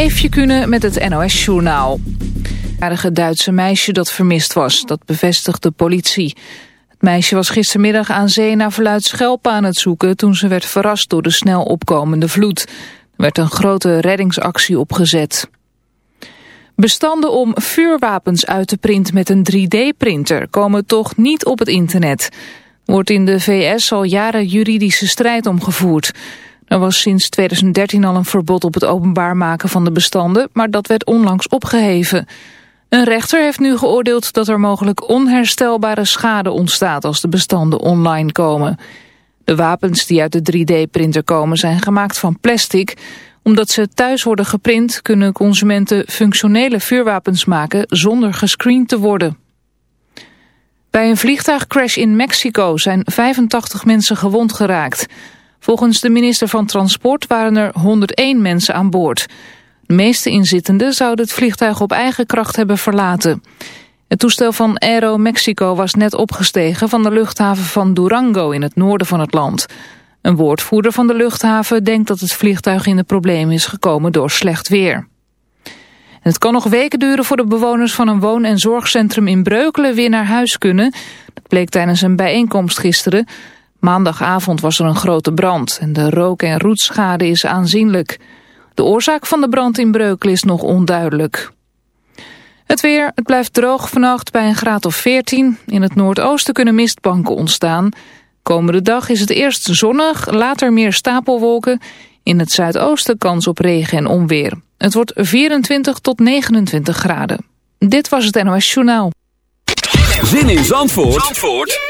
Eefje Kunnen met het NOS-journaal. Het Duitse meisje dat vermist was, dat bevestigt de politie. Het meisje was gistermiddag aan zee naar verluid Schelpen aan het zoeken... toen ze werd verrast door de snel opkomende vloed. Er werd een grote reddingsactie opgezet. Bestanden om vuurwapens uit te printen met een 3D-printer... komen toch niet op het internet. Wordt in de VS al jaren juridische strijd omgevoerd... Er was sinds 2013 al een verbod op het openbaar maken van de bestanden, maar dat werd onlangs opgeheven. Een rechter heeft nu geoordeeld dat er mogelijk onherstelbare schade ontstaat als de bestanden online komen. De wapens die uit de 3D-printer komen zijn gemaakt van plastic. Omdat ze thuis worden geprint kunnen consumenten functionele vuurwapens maken zonder gescreend te worden. Bij een vliegtuigcrash in Mexico zijn 85 mensen gewond geraakt. Volgens de minister van Transport waren er 101 mensen aan boord. De meeste inzittenden zouden het vliegtuig op eigen kracht hebben verlaten. Het toestel van Aero Mexico was net opgestegen van de luchthaven van Durango in het noorden van het land. Een woordvoerder van de luchthaven denkt dat het vliegtuig in de problemen is gekomen door slecht weer. Het kan nog weken duren voor de bewoners van een woon- en zorgcentrum in Breukelen weer naar huis kunnen. Dat bleek tijdens een bijeenkomst gisteren. Maandagavond was er een grote brand en de rook- en roetschade is aanzienlijk. De oorzaak van de brand in Breukelen is nog onduidelijk. Het weer, het blijft droog vannacht bij een graad of 14. In het noordoosten kunnen mistbanken ontstaan. Komende dag is het eerst zonnig, later meer stapelwolken. In het zuidoosten kans op regen en onweer. Het wordt 24 tot 29 graden. Dit was het NOS Journaal. Zin in Zandvoort, Zandvoort?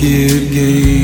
kid game.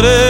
What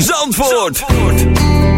Zandvoort. I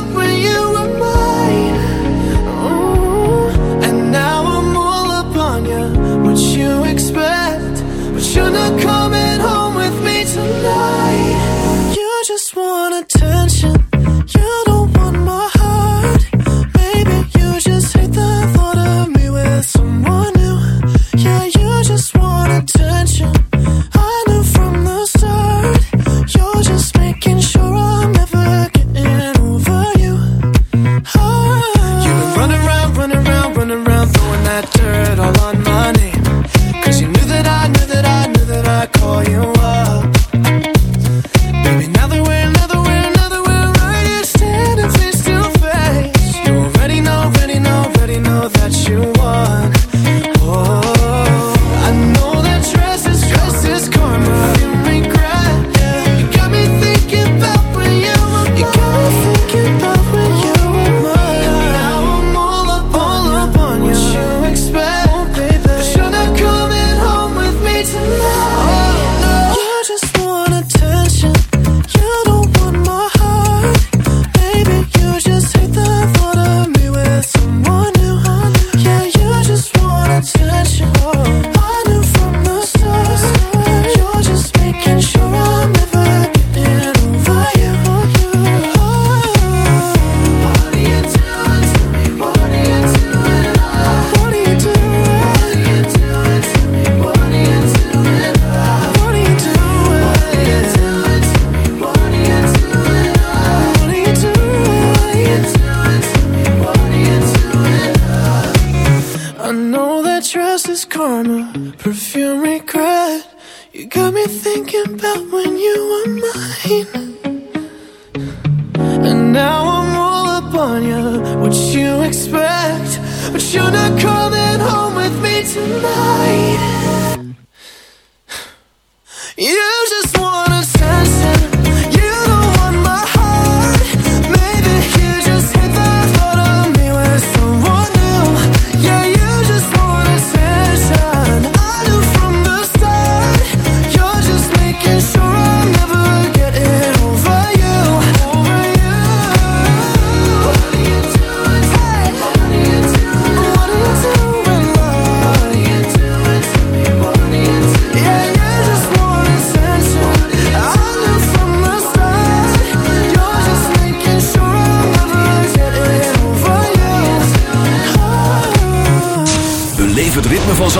love.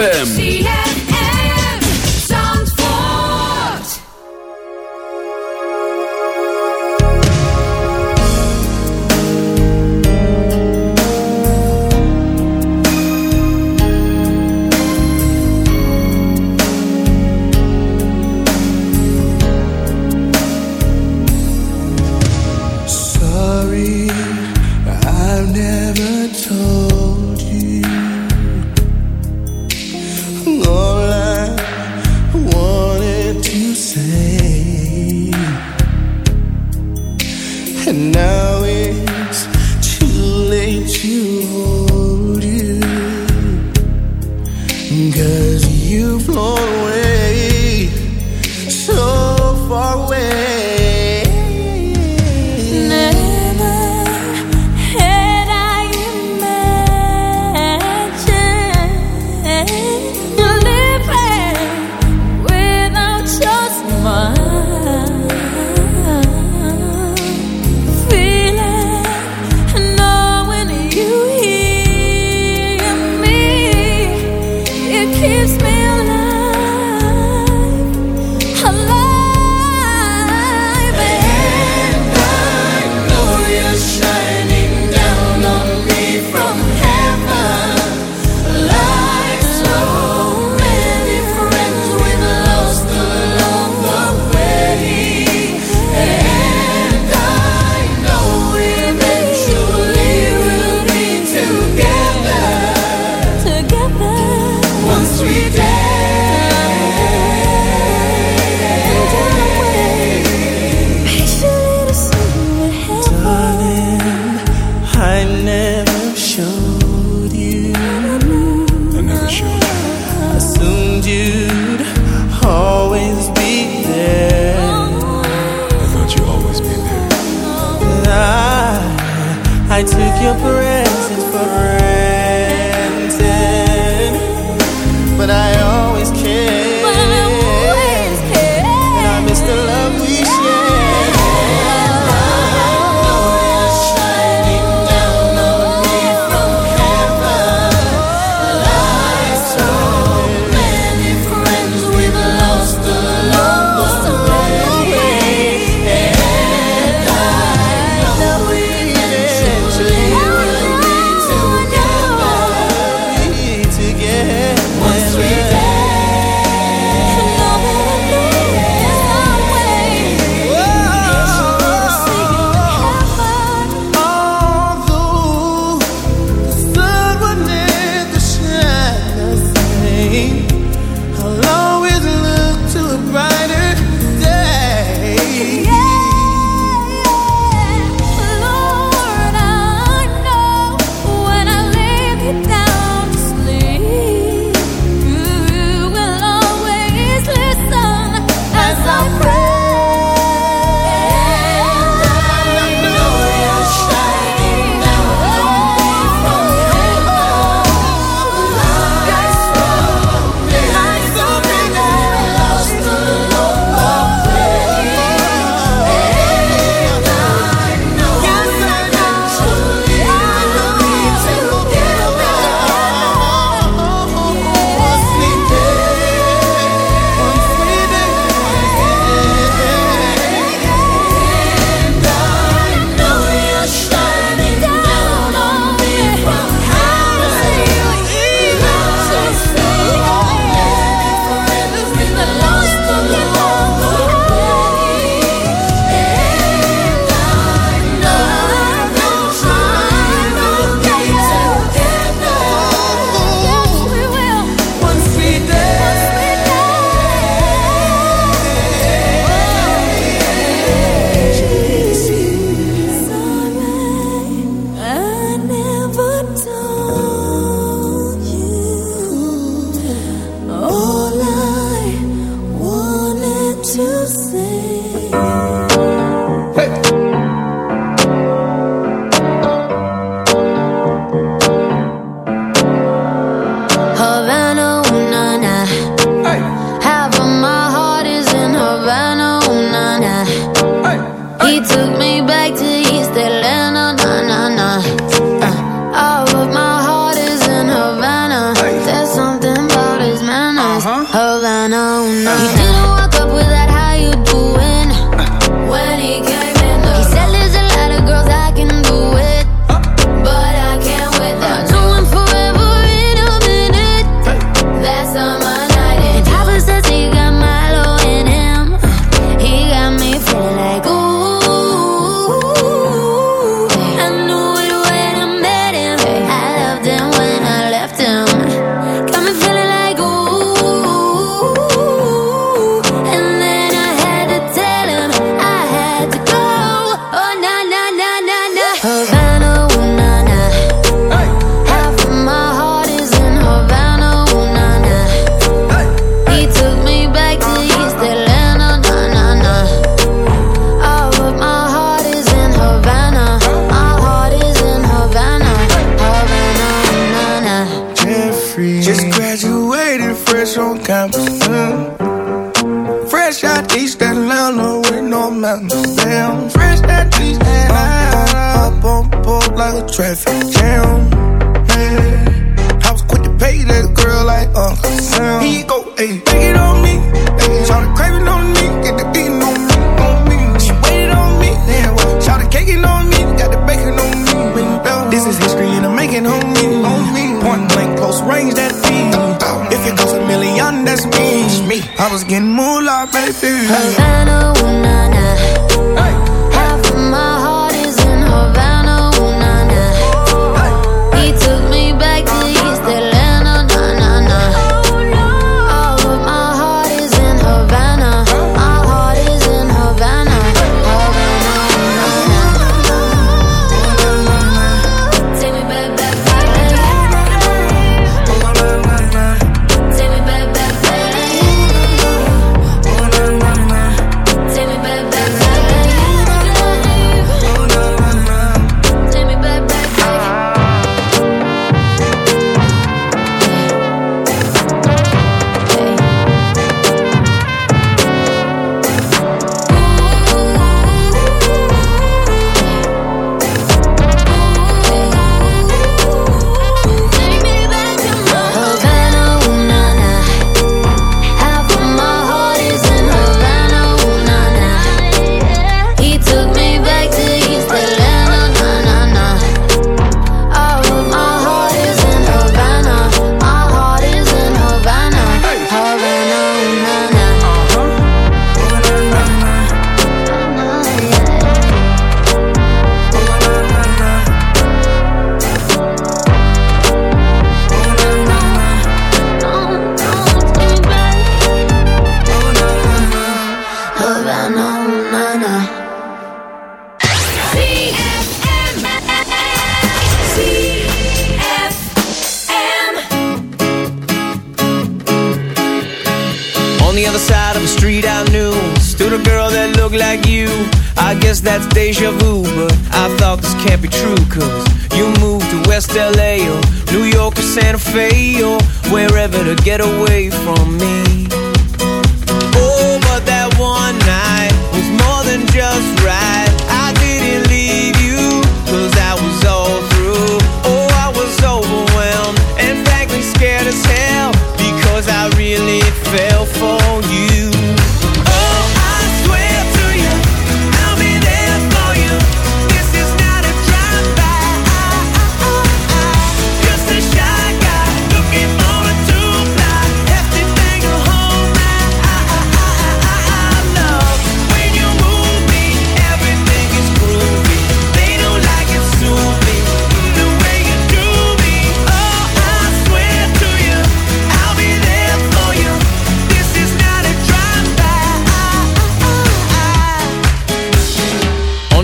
ZFM.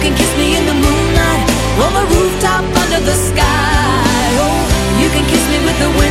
can kiss me in the moonlight, on the rooftop, under the sky. Oh, you can kiss me with the wind.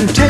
And take